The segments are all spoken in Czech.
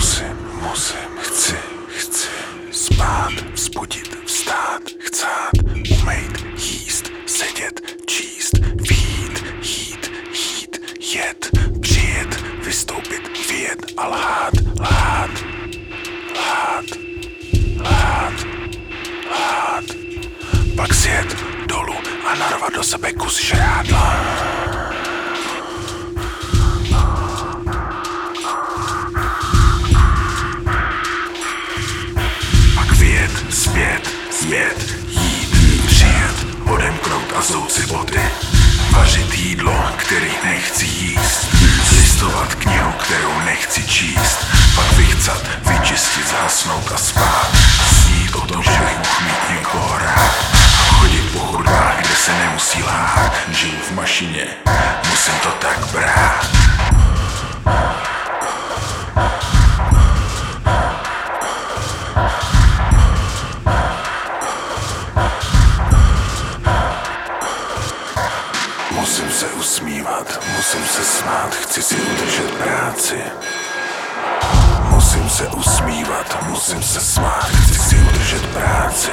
Musím, musím, chci, chci spát, vzbudit, vstát, chcát, umejt, jíst, sedět, číst, vít, jít, jít, jet, přijet, vystoupit, vyjet a lhát, lhát, lhát, lhát, lhát. Pak sjet dolů a narvat do sebe kus žrádla. Jet, jít, přijet, odemknout a zouci boty. Vařit jídlo, který nechci jíst. Listovat knihu, kterou nechci číst. Pak vychcat, vyčistit, zhasnout a spát. Snít o tom, že bych mohl mít někoho rád. Chodit po chodbách, kde se nemusí lhát. Žiju v mašině, musím to tak brát. Musím se smát, chci si udržet práci. Musím se usmívat, musím se smát, chci si udržet práci.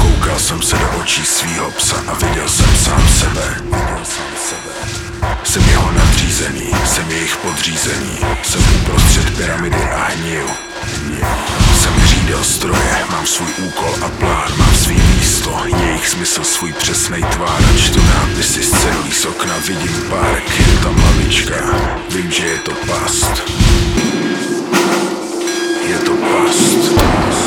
Koukal jsem se do očí svýho psa a viděl jsem sám sebe. Viděl. Jsem jeho nadřízený, jsem jejich podřízený, jsem uprostřed pyramidy a řídil stroje, mám svůj úkol a plán, mám svý místo, jejich smysl, svůj přesnej tvár. Čtu nápisy z celý z okna, vidím park, je tam lavička, vím, že je to past. Je to past.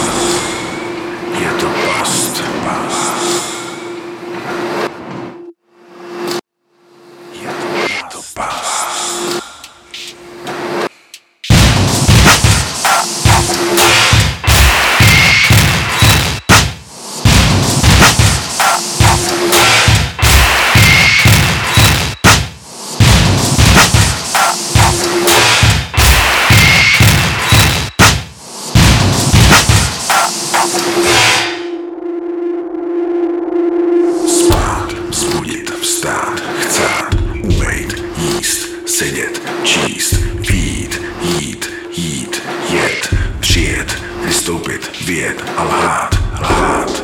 Sedět, číst, výjít, jít, jít, jet, přijet, vystoupit, vyjet a lhát, lhát,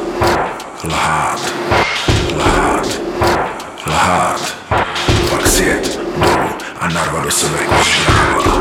lhát, lhát, lhát, pak sjet dolů a narvat do sebe žrádla.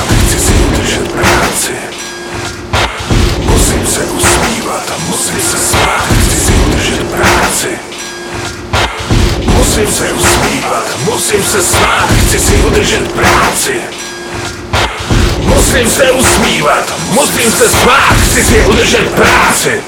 Chci si udržet práci. Musím se usmívat, musím se smát, chci si udržet práci. Musím se usmívat, musím se smát, chci si udržet práci. Musím se usmívat, musím se smát, chci si udržet práci.